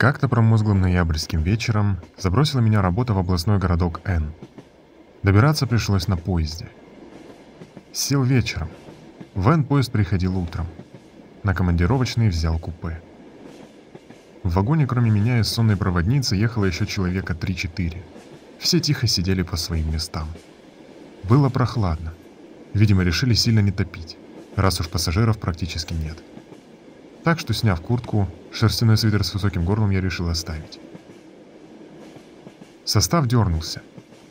Как-то промозглым ноябрьским вечером забросила меня работа в областной городок Н. Добираться пришлось на поезде. Сел вечером. В Н поезд приходил утром. На командировочный взял купе. В вагоне кроме меня и сонной проводницы ехало еще человека 3-4. Все тихо сидели по своим местам. Было прохладно. Видимо, решили сильно не топить, раз уж пассажиров практически нет. Так что, сняв куртку, шерстяной свитер с высоким горлом я решил оставить. Состав дернулся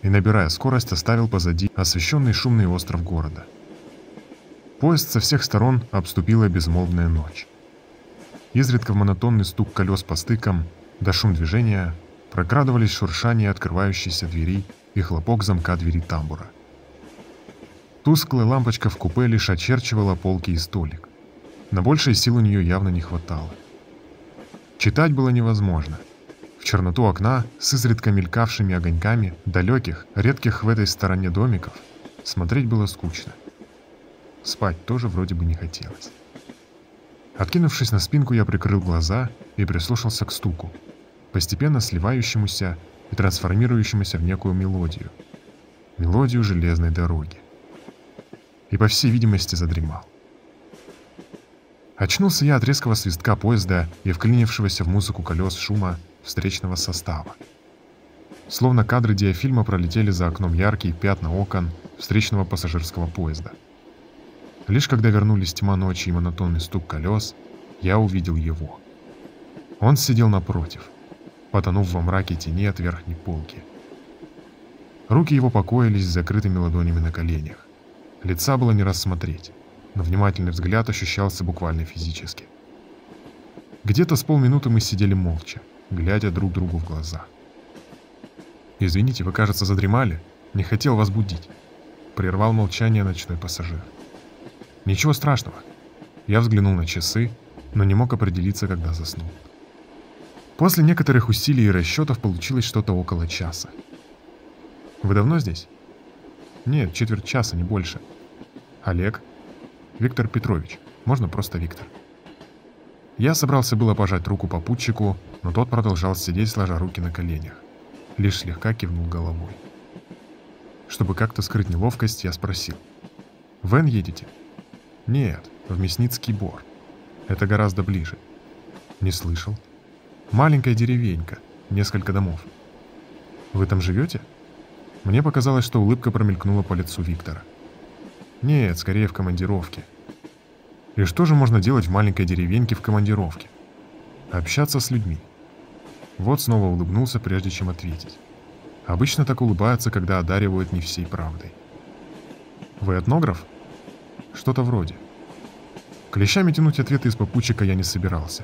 и, набирая скорость, оставил позади освещенный шумный остров города. Поезд со всех сторон обступила безмолвная ночь. Изредка в монотонный стук колес по стыкам, да шум движения прокрадывались шуршание открывающейся двери и хлопок замка двери тамбура. Тусклая лампочка в купе лишь очерчивала полки и столик. На большей сил у нее явно не хватало. Читать было невозможно. В черноту окна, с изредка мелькавшими огоньками, далеких, редких в этой стороне домиков, смотреть было скучно. Спать тоже вроде бы не хотелось. Откинувшись на спинку, я прикрыл глаза и прислушался к стуку, постепенно сливающемуся и трансформирующемуся в некую мелодию. Мелодию железной дороги. И по всей видимости задремал. Очнулся я от резкого свистка поезда и вклинившегося в музыку колес шума встречного состава. Словно кадры диафильма пролетели за окном яркие пятна окон встречного пассажирского поезда. Лишь когда вернулись тьма ночи и монотонный стук колес, я увидел его. Он сидел напротив, потонув во мраке тени от верхней полки. Руки его покоились с закрытыми ладонями на коленях. Лица было не рассмотреть но внимательный взгляд ощущался буквально физически. Где-то с полминуты мы сидели молча, глядя друг другу в глаза. «Извините, вы, кажется, задремали? Не хотел вас будить», — прервал молчание ночной пассажир. «Ничего страшного». Я взглянул на часы, но не мог определиться, когда заснул. После некоторых усилий и расчетов получилось что-то около часа. «Вы давно здесь?» «Нет, четверть часа, не больше». «Олег?» Виктор Петрович. Можно просто Виктор. Я собрался было пожать руку попутчику, но тот продолжал сидеть, сложа руки на коленях. Лишь слегка кивнул головой. Чтобы как-то скрыть неловкость, я спросил. «В Н едете?» «Нет, в Мясницкий Бор. Это гораздо ближе». «Не слышал». «Маленькая деревенька, несколько домов». «Вы там живете?» Мне показалось, что улыбка промелькнула по лицу Виктора. Нет, скорее в командировке. И что же можно делать в маленькой деревеньке в командировке? Общаться с людьми. Вот снова улыбнулся, прежде чем ответить. Обычно так улыбаются, когда одаривают не всей правдой. Вы этнограф? Что-то вроде. Клещами тянуть ответы из попутчика я не собирался.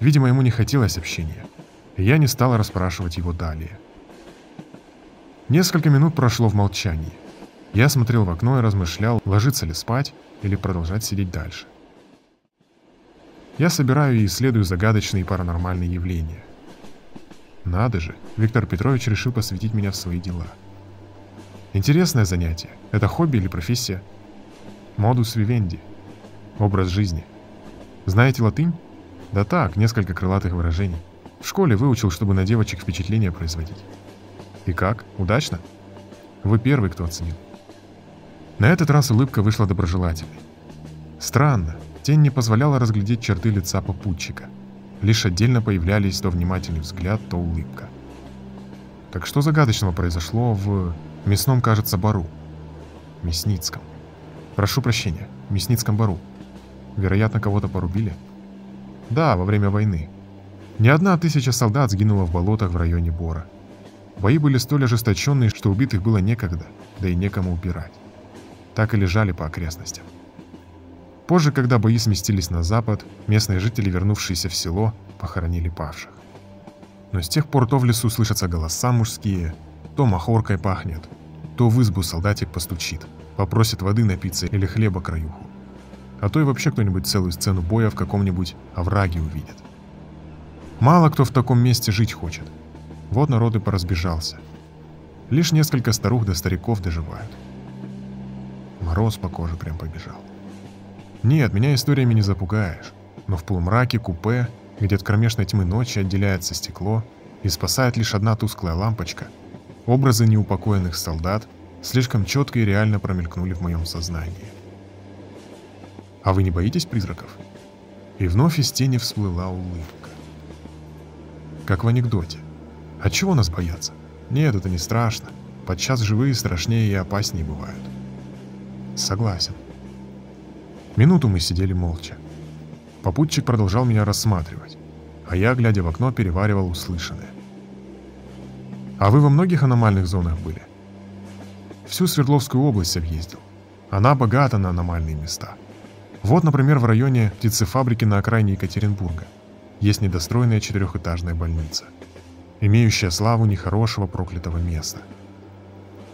Видимо, ему не хотелось общения. И я не стал расспрашивать его далее. Несколько минут прошло в молчании. Я смотрел в окно и размышлял, ложиться ли спать или продолжать сидеть дальше. Я собираю и исследую загадочные паранормальные явления. Надо же, Виктор Петрович решил посвятить меня в свои дела. Интересное занятие. Это хобби или профессия? Модус вивенди. Образ жизни. Знаете латынь? Да так, несколько крылатых выражений. В школе выучил, чтобы на девочек впечатление производить. И как? Удачно? Вы первый, кто оценил. На этот раз улыбка вышла доброжелательной. Странно, тень не позволяла разглядеть черты лица попутчика. Лишь отдельно появлялись то внимательный взгляд, то улыбка. Так что загадочного произошло в мясном, кажется, бару? Мясницком. Прошу прощения, Мясницком бару. Вероятно, кого-то порубили? Да, во время войны. Не одна тысяча солдат сгинула в болотах в районе Бора. Бои были столь ожесточенные, что убитых было некогда, да и некому убирать так и лежали по окрестностям. Позже, когда бои сместились на запад, местные жители, вернувшиеся в село, похоронили павших. Но с тех пор то в лесу слышатся голоса мужские, то махоркой пахнет, то в избу солдатик постучит, попросит воды напиться или хлеба краюху. А то и вообще кто-нибудь целую сцену боя в каком-нибудь овраге увидит. Мало кто в таком месте жить хочет. Вот народ и поразбежался. Лишь несколько старух до стариков доживают. Мороз по коже прям побежал. Нет, меня историями не запугаешь, но в полумраке купе где от кромешной тьмы ночи отделяется стекло и спасает лишь одна тусклая лампочка, образы неупокоенных солдат слишком четко и реально промелькнули в моем сознании. «А вы не боитесь призраков?» И вновь из тени всплыла улыбка. Как в анекдоте. А чего нас бояться? Нет, это не страшно. Подчас живые страшнее и опаснее бывают. Согласен. Минуту мы сидели молча. Попутчик продолжал меня рассматривать, а я, глядя в окно, переваривал услышанное. «А вы во многих аномальных зонах были?» Всю Свердловскую область объездил. Она богата на аномальные места. Вот, например, в районе птицефабрики на окраине Екатеринбурга есть недостроенная четырехэтажная больница, имеющая славу нехорошего проклятого места.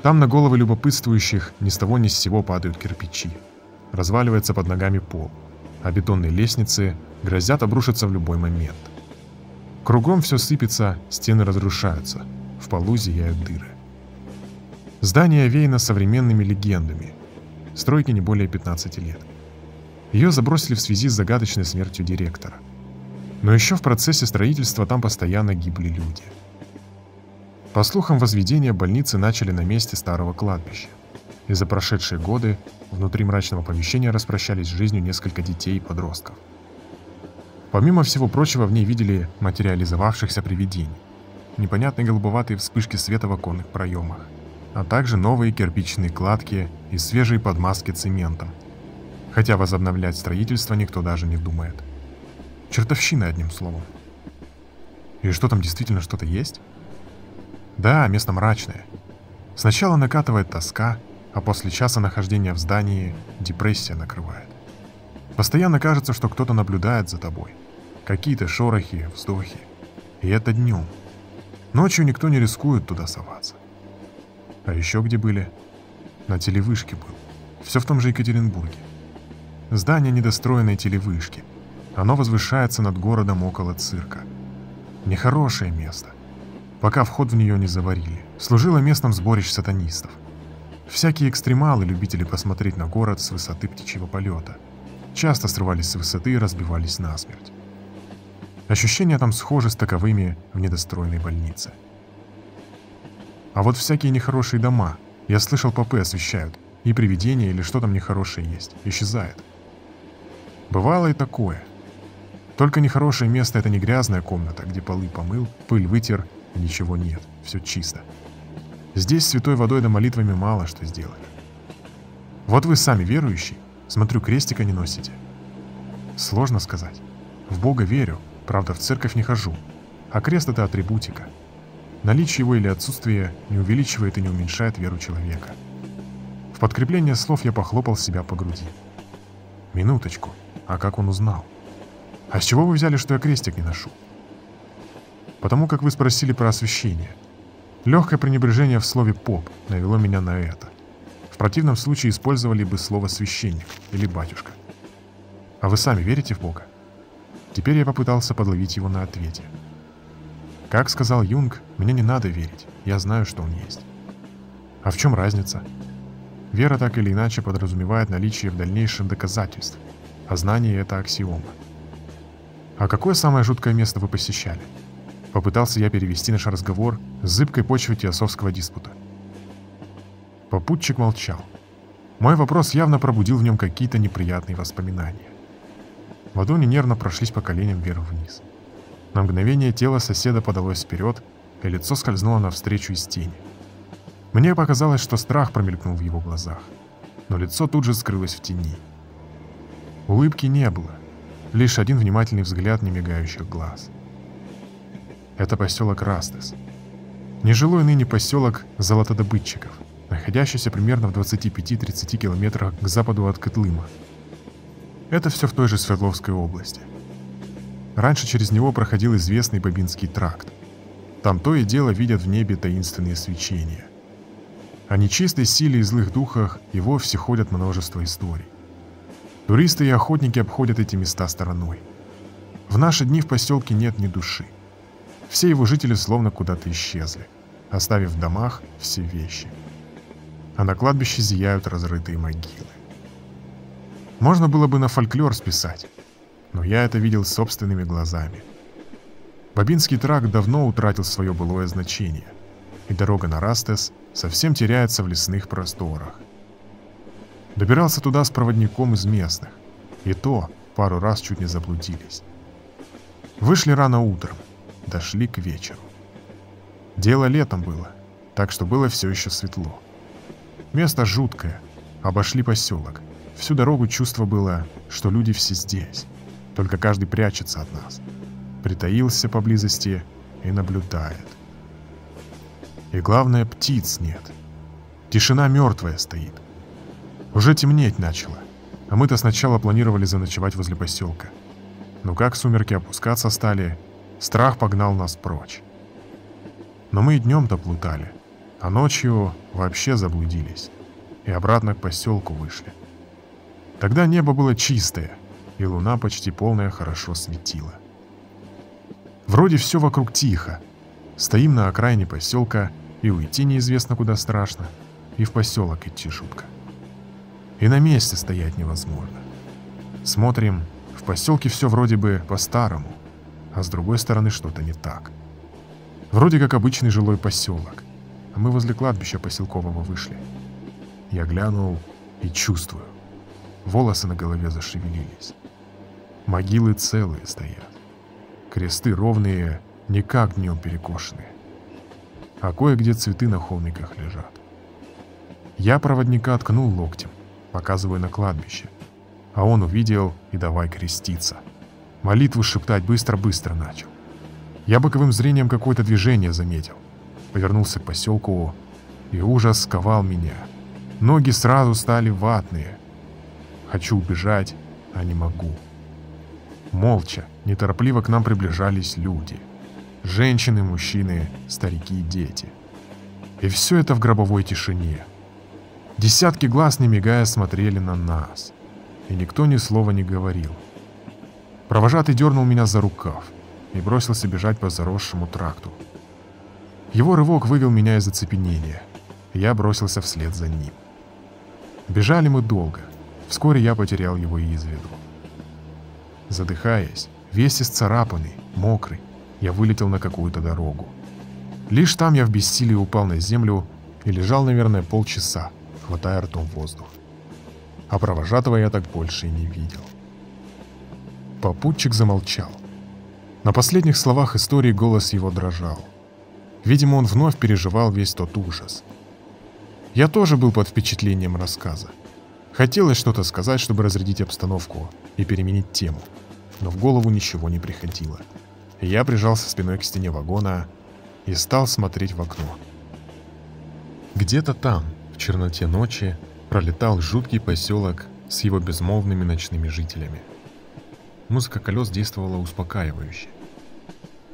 Там на головы любопытствующих ни с того ни с сего падают кирпичи, разваливается под ногами пол, а бетонные лестницы грозят обрушиться в любой момент. Кругом все сыпется, стены разрушаются, в полу зияют дыры. Здание овеяно современными легендами. Стройке не более 15 лет. Ее забросили в связи с загадочной смертью директора. Но еще в процессе строительства там постоянно гибли люди. По слухам, возведение больницы начали на месте старого кладбища и за прошедшие годы внутри мрачного помещения распрощались с жизнью несколько детей и подростков. Помимо всего прочего, в ней видели материализовавшихся привидений, непонятные голубоватые вспышки света в оконных проемах, а также новые кирпичные кладки и свежие подмазки цементом. Хотя возобновлять строительство никто даже не думает. Чертовщина, одним словом. И что там действительно что-то есть? Да, место мрачное. Сначала накатывает тоска, а после часа нахождения в здании депрессия накрывает. Постоянно кажется, что кто-то наблюдает за тобой. Какие-то шорохи, вздохи. И это днем. Ночью никто не рискует туда соваться. А еще где были? На телевышке был. Все в том же Екатеринбурге. Здание недостроенной телевышки. Оно возвышается над городом около цирка. Нехорошее место. Пока вход в нее не заварили. Служило местом сборище сатанистов. Всякие экстремалы, любители посмотреть на город с высоты птичьего полета, часто срывались с высоты и разбивались насмерть. Ощущения там схожи с таковыми в недостроенной больнице. А вот всякие нехорошие дома, я слышал, попы освещают, и привидения или что там нехорошее есть, исчезает. Бывало и такое. Только нехорошее место — это не грязная комната, где полы помыл, пыль вытер, ничего нет, все чисто. Здесь святой водой да молитвами мало что сделаешь. Вот вы сами верующий, смотрю, крестика не носите. Сложно сказать. В Бога верю, правда, в церковь не хожу. А крест — это атрибутика. Наличие его или отсутствие не увеличивает и не уменьшает веру человека. В подкрепление слов я похлопал себя по груди. Минуточку, а как он узнал? А с чего вы взяли, что я крестик не ношу? Потому как вы спросили про освящение. Легкое пренебрежение в слове «поп» навело меня на это. В противном случае использовали бы слово «священник» или «батюшка». А вы сами верите в Бога? Теперь я попытался подловить его на ответе. Как сказал Юнг, мне не надо верить, я знаю, что он есть. А в чем разница? Вера так или иначе подразумевает наличие в дальнейшем доказательств, а знание — это аксиома. А какое самое жуткое место вы посещали? Попытался я перевести наш разговор с зыбкой почвы теософского диспута. Попутчик молчал. Мой вопрос явно пробудил в нем какие-то неприятные воспоминания. Ладони нервно прошлись по коленям вверх-вниз. На мгновение тело соседа подалось вперед, и лицо скользнуло навстречу из тени. Мне показалось, что страх промелькнул в его глазах, но лицо тут же скрылось в тени. Улыбки не было, лишь один внимательный взгляд немигающих глаз — это поселок Растес. Нежилой ныне поселок золотодобытчиков, находящийся примерно в 25-30 километрах к западу от Кытлыма. Это все в той же Свердловской области. Раньше через него проходил известный Бабинский тракт. Там то и дело видят в небе таинственные свечения. О нечистой силе и злых духах и вовсе ходят множество историй. Туристы и охотники обходят эти места стороной. В наши дни в поселке нет ни души. Все его жители словно куда-то исчезли, оставив в домах все вещи. А на кладбище зияют разрытые могилы. Можно было бы на фольклор списать. но я это видел собственными глазами. Бабинский тракт давно утратил свое былое значение, и дорога на Растес совсем теряется в лесных просторах. Добирался туда с проводником из местных, и то пару раз чуть не заблудились. Вышли рано утром, дошли к вечеру. Дело летом было, так что было все еще светло. Место жуткое, обошли поселок. Всю дорогу чувство было, что люди все здесь, только каждый прячется от нас. Притаился поблизости и наблюдает. И главное, птиц нет. Тишина мертвая стоит. Уже темнеть начало, а мы-то сначала планировали заночевать возле поселка. Но как сумерки опускаться стали, страх погнал нас прочь. Но мы и днем-то плутали, а ночью вообще заблудились и обратно к поселку вышли. Тогда небо было чистое, и луна почти полная хорошо светила. Вроде все вокруг тихо. Стоим на окраине поселка, и уйти неизвестно куда страшно, и в поселок идти жутко. И на месте стоять невозможно. Смотрим, в поселке все вроде бы по-старому, а с другой стороны что-то не так. Вроде как обычный жилой поселок, а мы возле кладбища поселкового вышли. Я глянул и чувствую. Волосы на голове зашевелились. Могилы целые стоят. Кресты ровные, не как днем перекошенные. А кое-где цветы на холмиках лежат. Я проводника ткнул локтем, показывая на кладбище. А он увидел и давай креститься. Молитву шептать быстро-быстро начал. Я боковым зрением какое-то движение заметил. Повернулся к поселку, и ужас сковал меня. Ноги сразу стали ватные. Хочу убежать, а не могу. Молча, неторопливо к нам приближались люди. Женщины, мужчины, старики и дети. И все это в гробовой тишине. Десятки глаз, не мигая, смотрели на нас. И никто ни слова не говорил. Провожатый дернул меня за рукав и бросился бежать по заросшему тракту. Его рывок вывел меня из оцепенения. Я бросился вслед за ним. Бежали мы долго. Вскоре я потерял его из виду. Задыхаясь, весь исцарапанный, мокрый, я вылетел на какую-то дорогу. Лишь там я в бессилии упал на землю и лежал, наверное, полчаса, хватая ртом воздух. А провожатого я так больше и не видел. Попутчик замолчал. На последних словах истории голос его дрожал. Видимо, он вновь переживал весь тот ужас. Я тоже был под впечатлением рассказа. Хотелось что-то сказать, чтобы разрядить обстановку и переменить тему, но в голову ничего не приходило. Я прижался спиной к стене вагона и стал смотреть в окно. Где-то там, в черноте ночи, пролетал жуткий поселок с его безмолвными ночными жителями. Музыка колес действовала успокаивающе.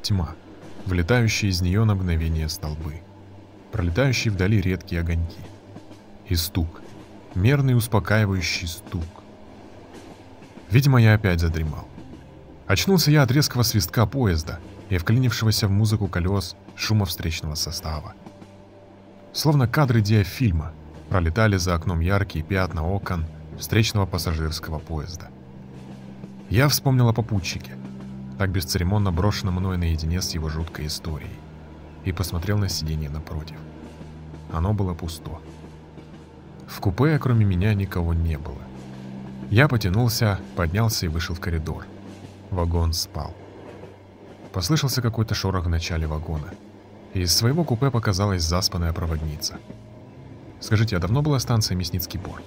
Тьма, вылетающие из нее на мгновение столбы, пролетающие вдали редкие огоньки. И стук, мерный успокаивающий стук. Видимо, я опять задремал. Очнулся я от резкого свистка поезда и вклинившегося в музыку колес шума встречного состава. Словно кадры диафильма пролетали за окном яркие пятна окон встречного пассажирского поезда. Я вспомнил о попутчике, так бесцеремонно брошенном мной наедине с его жуткой историей, и посмотрел на сиденье напротив. Оно было пусто. В купе, кроме меня, никого не было. Я потянулся, поднялся и вышел в коридор. Вагон спал. Послышался какой-то шорох в начале вагона. Из своего купе показалась заспанная проводница. «Скажите, а давно была станция Мясницкий Бор?»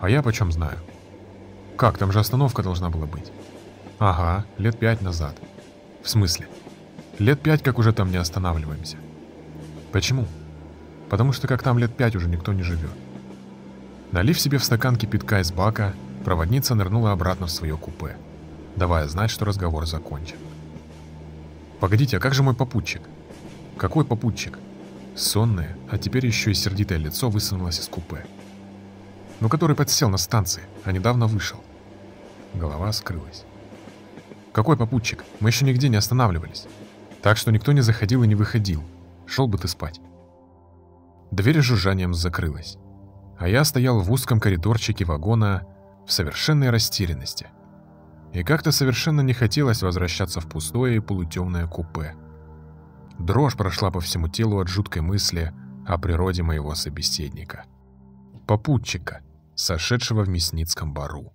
«А я почем знаю?» Как, там же остановка должна была быть. Ага, лет пять назад. В смысле? Лет пять, как уже там не останавливаемся. Почему? Потому что как там лет пять уже никто не живет. Налив себе в стакан кипятка из бака, проводница нырнула обратно в свое купе, давая знать, что разговор закончен. «Погодите, а как же мой попутчик?» «Какой попутчик?» Сонное, а теперь еще и сердитое лицо высунулось из купе. «Ну, который подсел на станции, а недавно вышел. Голова скрылась. «Какой попутчик? Мы еще нигде не останавливались. Так что никто не заходил и не выходил. Шел бы ты спать». Дверь жужжанием закрылась. А я стоял в узком коридорчике вагона в совершенной растерянности. И как-то совершенно не хотелось возвращаться в пустое и полутемное купе. Дрожь прошла по всему телу от жуткой мысли о природе моего собеседника. Попутчика, сошедшего в Мясницком бару.